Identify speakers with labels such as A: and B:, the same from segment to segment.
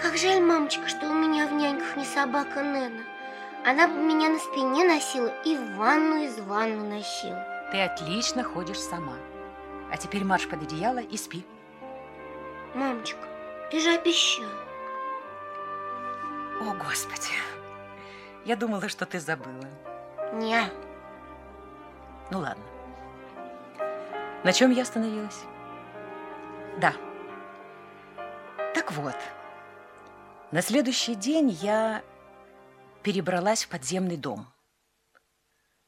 A: Как жаль, мамочка, что у меня в няньках не собака Нена. Она бы меня на спине носила и в ванну из ванну носила.
B: Ты отлично ходишь сама. А теперь марш под одеяло и спи.
A: Мамочка, ты же обещала.
B: О, Господи! Я думала, что ты забыла.
A: Не.
B: Ну ладно. На чем я остановилась? Да. Так вот, на следующий день я перебралась в подземный дом,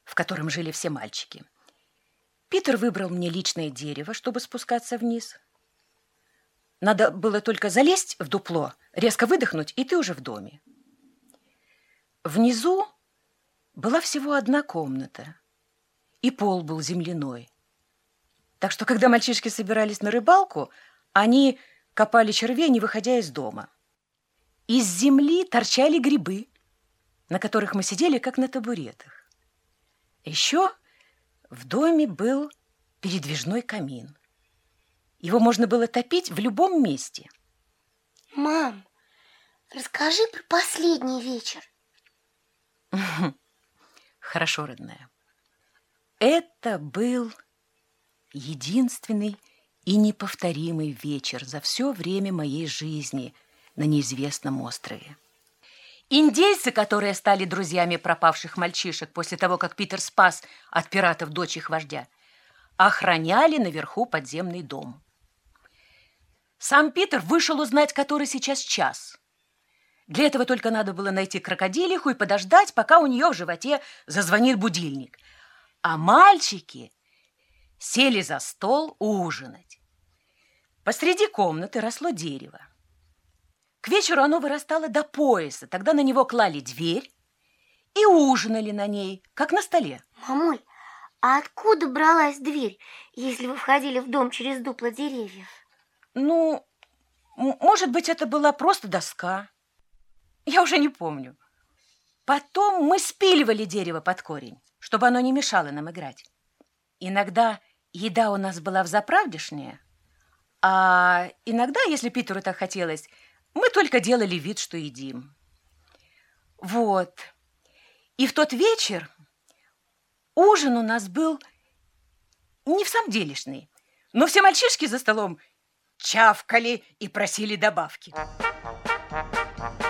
B: в котором жили все мальчики. Питер выбрал мне личное дерево, чтобы спускаться вниз. Надо было только залезть в дупло, резко выдохнуть, и ты уже в доме. Внизу была всего одна комната, и пол был земляной. Так что, когда мальчишки собирались на рыбалку, они копали червей, не выходя из дома. Из земли торчали грибы, на которых мы сидели, как на табуретах. Еще в доме был передвижной камин. Его можно было топить в любом месте.
A: Мам, расскажи про последний вечер.
B: Хорошо, родная. Это был единственный и неповторимый вечер за все время моей жизни на неизвестном острове. Индейцы, которые стали друзьями пропавших мальчишек после того, как Питер спас от пиратов дочь их вождя, охраняли наверху подземный дом. Сам Питер вышел узнать, который сейчас час. Для этого только надо было найти крокодилиху и подождать, пока у нее в животе зазвонит будильник. А мальчики сели за стол ужинать. Посреди комнаты росло дерево. К вечеру оно вырастало до пояса. Тогда на него клали дверь и ужинали на ней, как на столе.
A: Мамуль, а откуда бралась дверь, если вы входили в дом через дупло деревьев?
B: Ну, может быть, это была просто доска. Я уже не помню. Потом мы спиливали дерево под корень, чтобы оно не мешало нам играть. Иногда еда у нас была в заправдешняя, а иногда, если Питеру так хотелось, мы только делали вид, что едим. Вот. И в тот вечер ужин у нас был не в самом делешный, но все мальчишки за столом чавкали и просили добавки.
A: Тихо,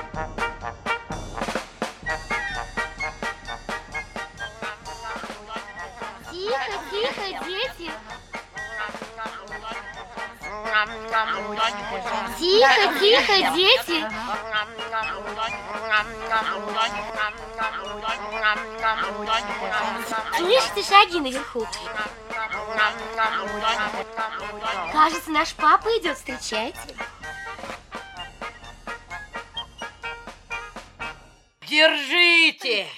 A: Тихо, тихо, дети. Слышите шаги наверху? Кажется, наш папа идет встречать.
C: Держите!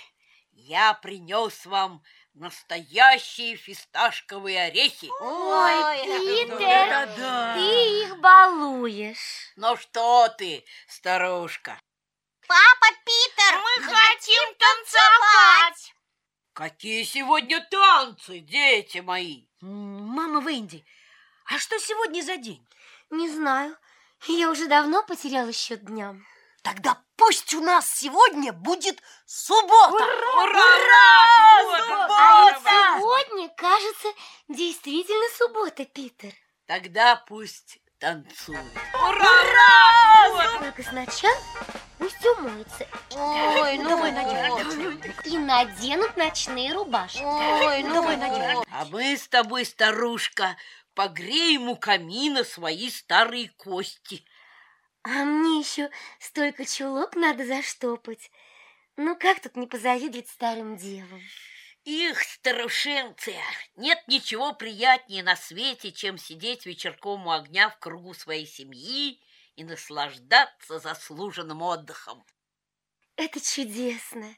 C: Я принес вам настоящие фисташковые орехи.
A: Ой, Питер,
C: Да-да.
A: ты их балуешь.
C: Ну что ты, старушка?
A: Папа Питер, мы хотим танцевать.
C: Какие сегодня танцы, дети мои?
D: Мама Венди, а что сегодня за день?
A: Не знаю, я уже давно потеряла счет дням.
D: Тогда пусть у нас сегодня будет суббота.
C: Ура!
A: А ведь
C: Здорово!
A: сегодня, кажется, действительно суббота, Питер.
C: Тогда пусть танцуют.
A: Только сначала пусть умоются
D: Ой, ну давай наденем.
A: и наденут ночные рубашки.
D: Ой, ну давай наденем.
C: А мы с тобой, старушка, погреем у камина свои старые кости.
A: А мне еще столько чулок надо заштопать. Ну как тут не позавидовать старым девам?
C: Их, старушенцы, нет ничего приятнее на свете, чем сидеть вечерком у огня в кругу своей семьи и наслаждаться заслуженным отдыхом.
A: Это чудесно.